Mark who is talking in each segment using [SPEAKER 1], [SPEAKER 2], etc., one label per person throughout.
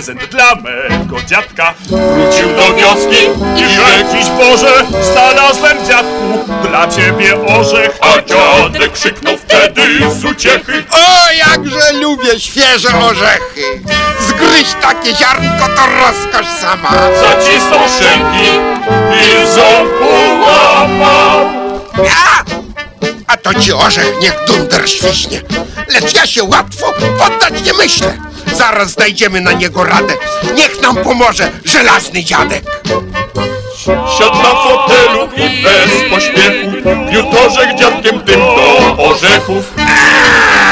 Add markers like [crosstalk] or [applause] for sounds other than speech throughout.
[SPEAKER 1] prezent dla mego dziadka.
[SPEAKER 2] Wrócił do wioski i rzekł
[SPEAKER 1] Dziś Boże, znalazłem dziadku dla ciebie orzech.
[SPEAKER 2] A dziadek krzyknął wtedy z uciechy
[SPEAKER 3] O, jakże lubię świeże orzechy! Zgryźć takie ziarnko to rozkosz sama!
[SPEAKER 2] Zacisnął szczęki i ząb ułamał
[SPEAKER 3] A! A to ci orzech niech dunder świśnie! Lecz ja się łatwo poddać nie myślę! Zaraz znajdziemy na niego radę! Niech nam pomoże żelazny dziadek!
[SPEAKER 2] Siadł na fotelu i bez pośpiechu orzech dziadkiem tym do orzechów Rządki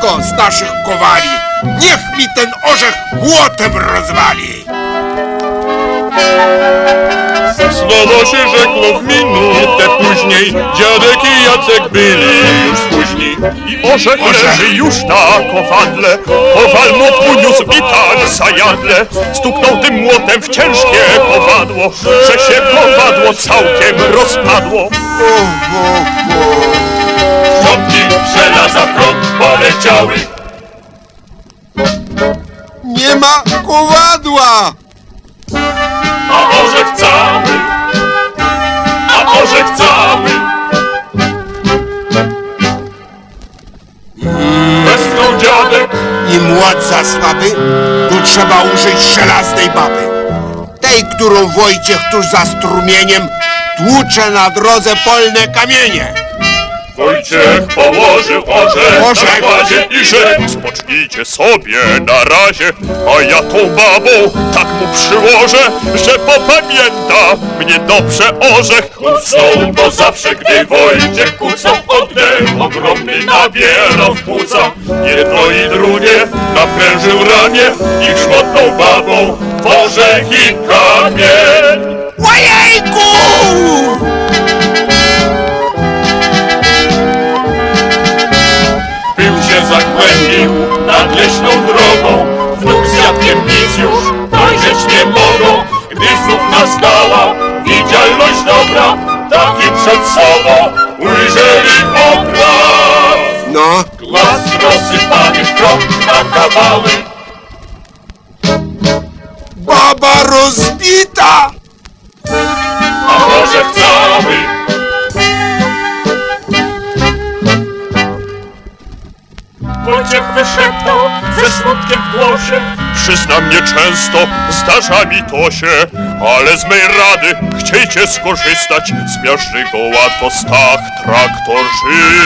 [SPEAKER 3] z naszych kowali! Niech mi ten orzech młotem rozwali!
[SPEAKER 2] Słowo się rzekło w minutę później Dziadek i Jacek byli już spóźni
[SPEAKER 1] I orzech leży już na kowadle. Kowal mu uniósł i tak zajadle. Stuknął tym młotem w ciężkie kowadło, że się kowadło całkiem rozpadło.
[SPEAKER 2] Rządki żelaza w krok poleciały
[SPEAKER 3] Nie ma kowadła!
[SPEAKER 2] A orzech cały A orzech cały Westchnął dziadek
[SPEAKER 3] I młot za słaby, tu trzeba użyć żelaznej baby. Tej, którą Wojciech tuż za strumieniem tłucze na drodze polne kamienie.
[SPEAKER 2] Wojciech położył orzech
[SPEAKER 3] Orzech.
[SPEAKER 2] na kładzie i rzekł
[SPEAKER 1] Spocznijcie sobie na razie, a ja tą babą tak mu przyłożę, że popamięta mnie dobrze orzech.
[SPEAKER 2] Kucnął, bo zawsze gdy Wojciech kucnął oddech ogromny nabierał w płuca Jedno i drugie naprężył ramię i grzmotną babą w orzech i kamień
[SPEAKER 3] Ojejku!
[SPEAKER 2] Mogą Gdy znów nastała widzialność dobra Taki przed sobą ujrzeli obraz
[SPEAKER 3] No,
[SPEAKER 2] Las rozsypany w krok na kawały
[SPEAKER 3] baba rozbita!
[SPEAKER 2] A orzech cały
[SPEAKER 1] Wojciech wyszeptał ze smutkiem w głosie. Przyznam nie często, zdarza mi to się, ale z mej rady chciejcie skorzystać. Zmiażdży go łatwo stach traktorzysta.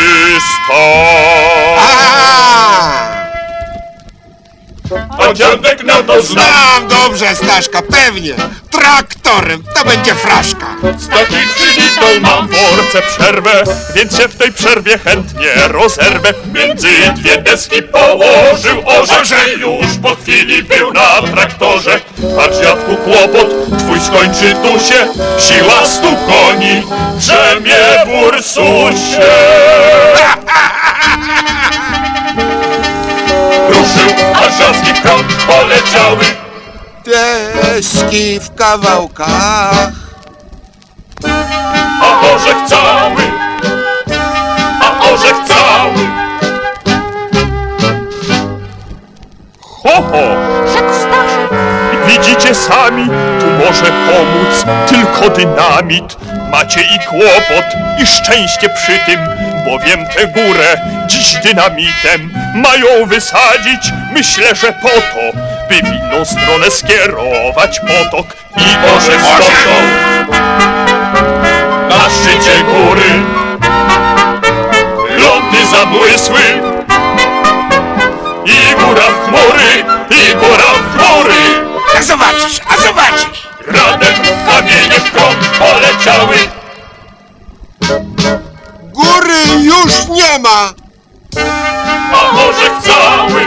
[SPEAKER 3] A!
[SPEAKER 2] A dziadek na to zna
[SPEAKER 3] Znam dobrze, Staszka, pewnie. Traktorem, to będzie fraszka.
[SPEAKER 2] Z takim przywitał
[SPEAKER 1] Mam w worce przerwę, więc się w tej przerwie chętnie rozerwę.
[SPEAKER 2] Między dwie deski położył orzech Już po chwili był na traktorze Patrz dziadku kłopot, twój skończy tu się Siła stu koni, brzemię w Ursusie a [laughs] [laughs] w krok poleciały
[SPEAKER 3] Deski w kawałkach.
[SPEAKER 2] A orzech cały, a orzech cały
[SPEAKER 1] Ho, ho!
[SPEAKER 4] Rzekł Staszek.
[SPEAKER 1] Widzicie sami, tu może pomóc tylko dynamit. Macie i kłopot, i szczęście przy tym, bowiem tę górę dziś dynamitem mają wysadzić. Myślę, że po to, by w inną stronę skierować potok i
[SPEAKER 2] orzech stoczą na szczycie góry Lądy zabłysły i góra w chmury, i góra w chmury
[SPEAKER 3] A zobaczysz, a zobaczysz.
[SPEAKER 2] Radem kamienie w krąg poleciały
[SPEAKER 1] już nie ma.
[SPEAKER 2] A może cały,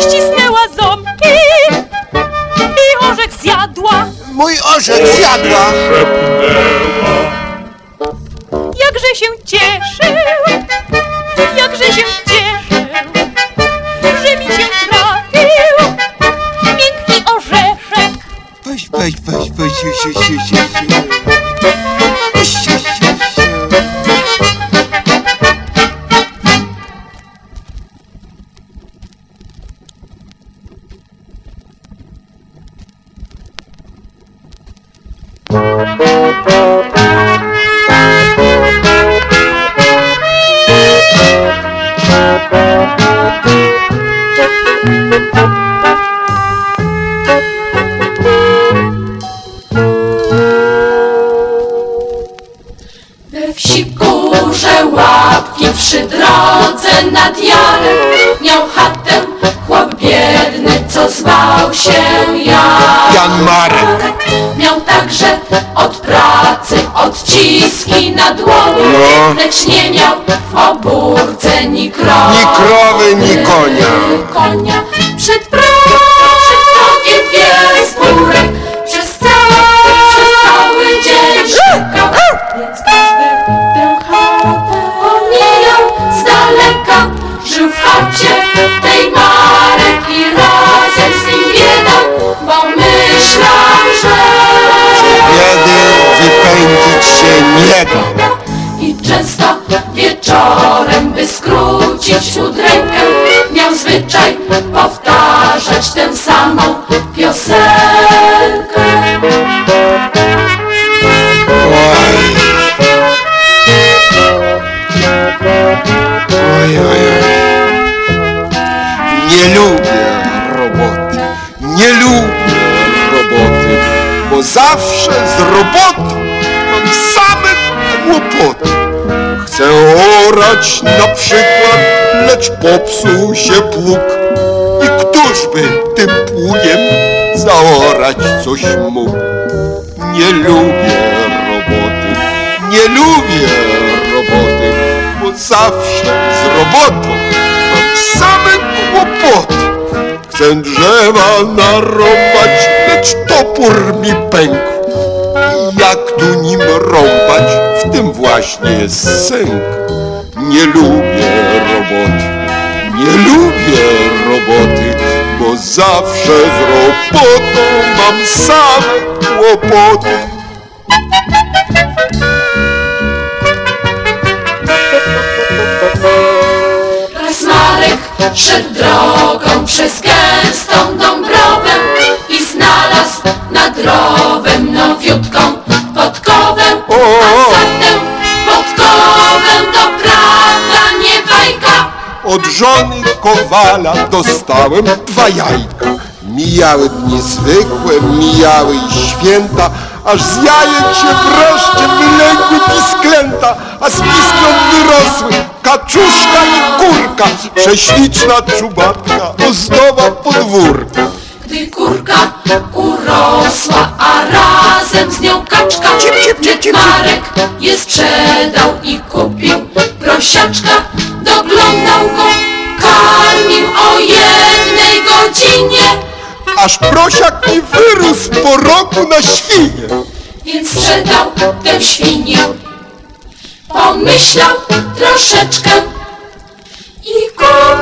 [SPEAKER 4] ścisnęła ząbki i orzech zjadła.
[SPEAKER 1] Mój orzech zjadła.
[SPEAKER 4] Jakże się cieszył,
[SPEAKER 5] Thank. Odciski na dłoni
[SPEAKER 1] No.
[SPEAKER 5] Lecz nie miał w obórce ni krowy
[SPEAKER 1] Ni krowy, ni konia.
[SPEAKER 5] konia Przed i często wieczorem, by skrócić udrękę, miał zwyczaj powtarzać tę samą piosenkę.
[SPEAKER 1] Oj, oj, oj. Nie lubię roboty. Nie lubię roboty, bo zawsze z roboty Chcę orać na przykład, lecz popsuł się pług. I któż by tym pługiem zaorać coś mógł? Nie lubię roboty, nie lubię roboty, bo zawsze z robotą mam same kłopoty. Chcę drzewa narąbać, lecz topór mi pękł. Jak tu nim rąbać, w tym właśnie jest sęk. Nie lubię roboty, nie lubię roboty, bo zawsze z robotą mam same kłopoty.
[SPEAKER 5] Raz Marek szedł drogą przez gęstą dąbrowę znalazł nad rowem nowiutką podkowę. A za tę podkowę to prawda nie bajka,
[SPEAKER 1] Od żony kowala dostałem dwa jajka. Mijały dni zwykłe, mijały i święta, aż z jajek się wreszcie wylęgły pisklęta, a z piskląt wyrosły kaczuszka i kurka, prześliczna czubatka, ozdoba podwórka.
[SPEAKER 5] Gdy kurka urosła, a razem z nią kaczka, Dziad Marek je sprzedał i kupił prosiaczka. Doglądał go, karmił o jednej godzinie,
[SPEAKER 1] Aż prosiak mi wyrósł po roku na świnie.
[SPEAKER 5] więc sprzedał tę świnię. Pomyślał troszeczkę i kupił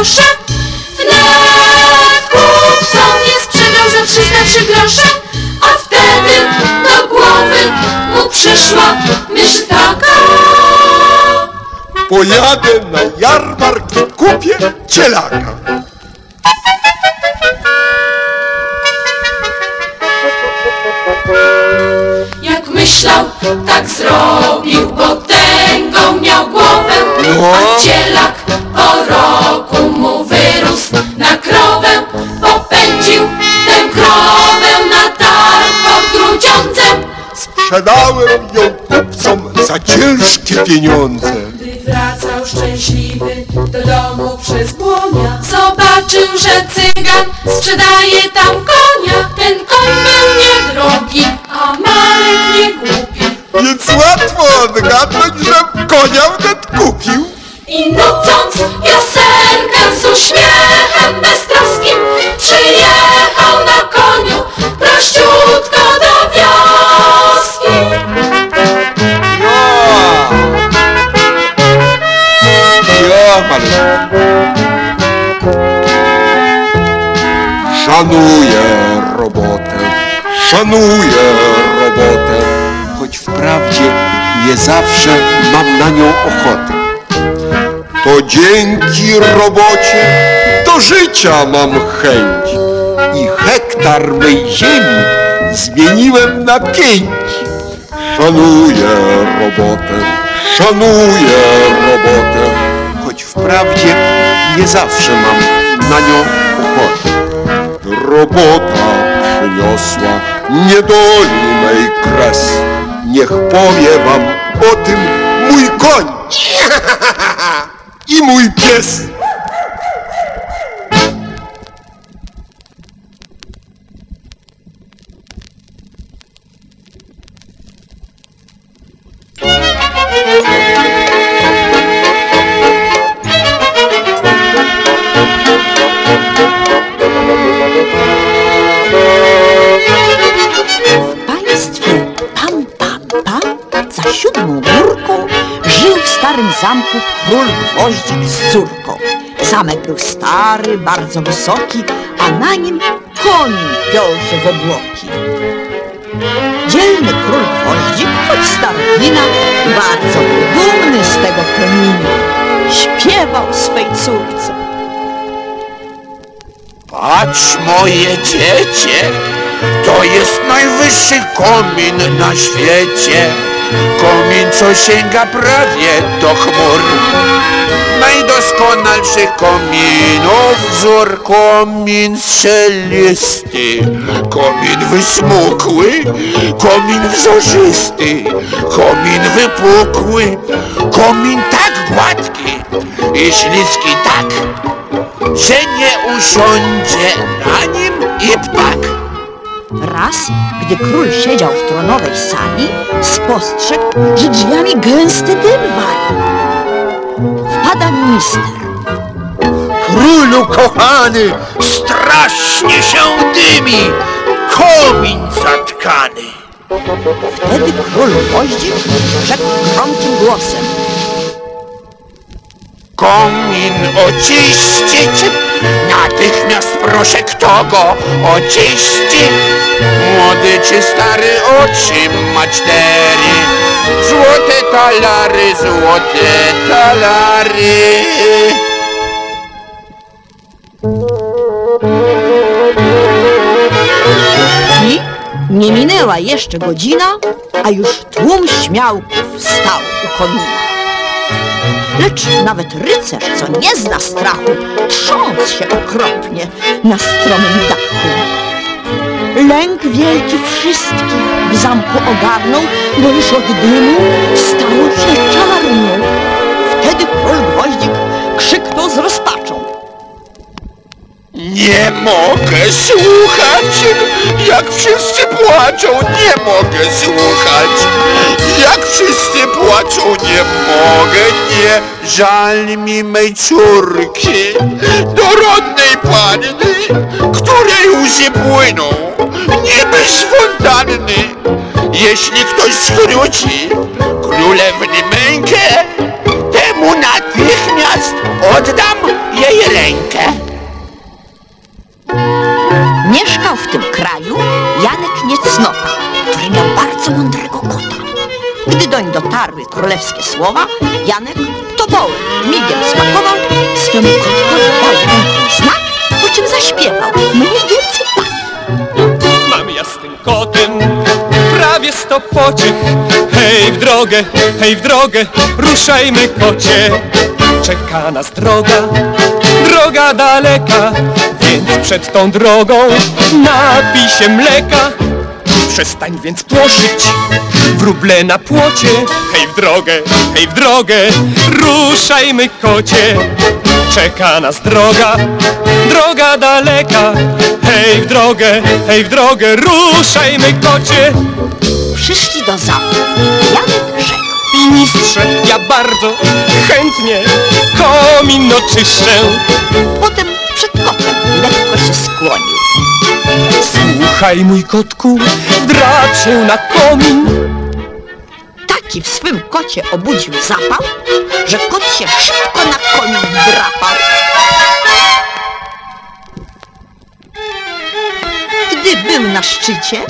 [SPEAKER 5] grosze. Wnet kup nie sprzedał za 303 grosze, a wtedy do głowy mu przyszła myśl taka.
[SPEAKER 1] Pojadę na jarmark i kupię cielaka.
[SPEAKER 5] Jak myślał, tak zrobił, potęgą miał głowę,
[SPEAKER 1] no.
[SPEAKER 5] a cielak roku mu wyrósł na krowę. Popędził tę krowę na targ pod grudziądzem.
[SPEAKER 1] Sprzedałem ją kupcom za ciężkie pieniądze.
[SPEAKER 5] Gdy wracał szczęśliwy do domu przez błonia Zobaczył, że cygan sprzedaje tam konia Ten koń był niedrogi, a Marek nie głupi
[SPEAKER 1] Więc łatwo odgadnąć, że konia wnet kupił.
[SPEAKER 5] I nucąc
[SPEAKER 1] robotę, szanuję robotę, choć wprawdzie nie zawsze mam na nią ochotę. To dzięki robocie do życia mam chęć i hektar mej ziemi zmieniłem na pięć. Szanuję robotę, szanuję robotę, choć wprawdzie nie zawsze mam na nią ochotę. Robota przyniosła niedoli mej kres. Niech powie wam o tym mój koń [laughs] i mój pies.
[SPEAKER 6] Król Gwoździk z córką. Zamek był stary, bardzo wysoki, a na nim koń piął się w obłoki. Dzielny król Gwoździk, choć starowina, bardzo był dumny z tego konina. Śpiewał swej córce.
[SPEAKER 7] Patrz moje dziecię, to jest najwyższy komin na świecie. Komin, co sięga prawie do chmur. Najdoskonalszych kominów wzór komin strzelisty, komin wysmukły, komin wzorzysty, komin wypukły, komin tak gładki i śliski tak, że nie usiądzie na nim i ptak.
[SPEAKER 6] Raz, gdy król siedział w tronowej sali, spostrzegł, że drzwiami gęsty dym wali. Wpada minister.
[SPEAKER 1] Królu kochany, strasznie się dymi, komin zatkany.
[SPEAKER 6] Wtedy król Woździk rzekł gromkim głosem.
[SPEAKER 7] Komin oczyścić, natychmiast proszę kto go oczyści. Młody czy stary otrzyma cztery, złote talary, złote talary.
[SPEAKER 6] I nie minęła jeszcze godzina, a już tłum śmiałków stał u komina. Lecz nawet rycerz, co nie zna strachu, trząsł się okropnie na stromym dachu. Lęk wielki wszystkich w zamku ogarnął, bo już od dymu stało się czarno. Wtedy król Gwoździk krzyknął z rozpaczą.
[SPEAKER 7] Nie mogę słuchać, jak wszyscy płaczą, nie mogę słuchać, jak wszyscy płaczą, nie mogę, nie żal mi mej córki, dorodnej panny, której łzy płyną, niby z fontanny. Jeśli ktoś skróci królewny mękę, temu natychmiast oddam jej rękę.
[SPEAKER 6] Mieszkał w tym kraju Janek Niecnopa, który miał bardzo mądrego kota. doń dotarły królewskie słowa, Janek tobołem migiem smakował, swemu kotkowi dał znak, po czym zaśpiewał mniej więcej.
[SPEAKER 8] Mam ja z tym kotem prawie sto pociech Hej w drogę, hej w drogę, ruszajmy kocie Czeka nas droga, droga daleka Więc przed tą drogą napij się mleka. Przestań więc płoszyć wróble na płocie. Hej w drogę, hej w drogę, ruszajmy kocie. Czeka nas droga, droga daleka. Hej w drogę, hej w drogę, ruszajmy kocie.
[SPEAKER 6] Przyszli do zamku. Janek rzekł.
[SPEAKER 8] Ministrze, ja bardzo chętnie komin oczyszczę
[SPEAKER 6] Potem przed kotem lekko się skłonił.
[SPEAKER 8] Słuchaj mój kotku, drać się na komin
[SPEAKER 6] Taki w swym kocie obudził zapał, że kot się szybko na komin drapał. Gdy był na szczycie,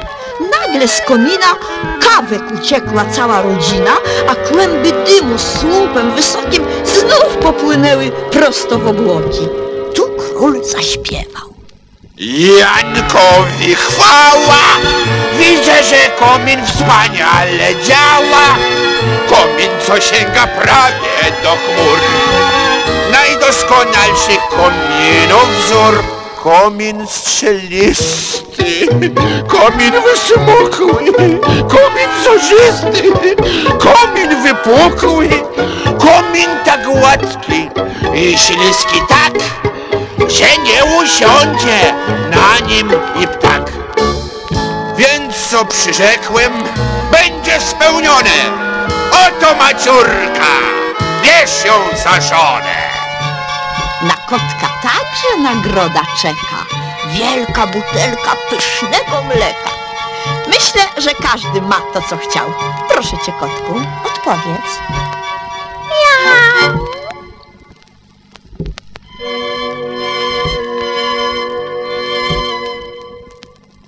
[SPEAKER 6] nagle z komina kawek uciekła cała rodzina, a kłęby dymu z słupem wysokim znów popłynęły prosto w obłoki. Tu król zaśpiewał.
[SPEAKER 7] Jankowi chwała! Widzę, że komin wspaniale działa. Komin, co sięga prawie do chmur. Najdoskonalszy kominów wzór. Komin strzelisty, komin wysmukły, komin sożysty, komin wypukły, komin tak gładki i śliski tak, że nie usiądzie na nim i ptak. Więc co przyrzekłem, będzie spełnione. Oto maciurka, bierz ją za żonę.
[SPEAKER 6] Na kotka także nagroda czeka. Wielka butelka pysznego mleka. Myślę, że każdy ma to, co chciał. Proszę cię, kotku, odpowiedz.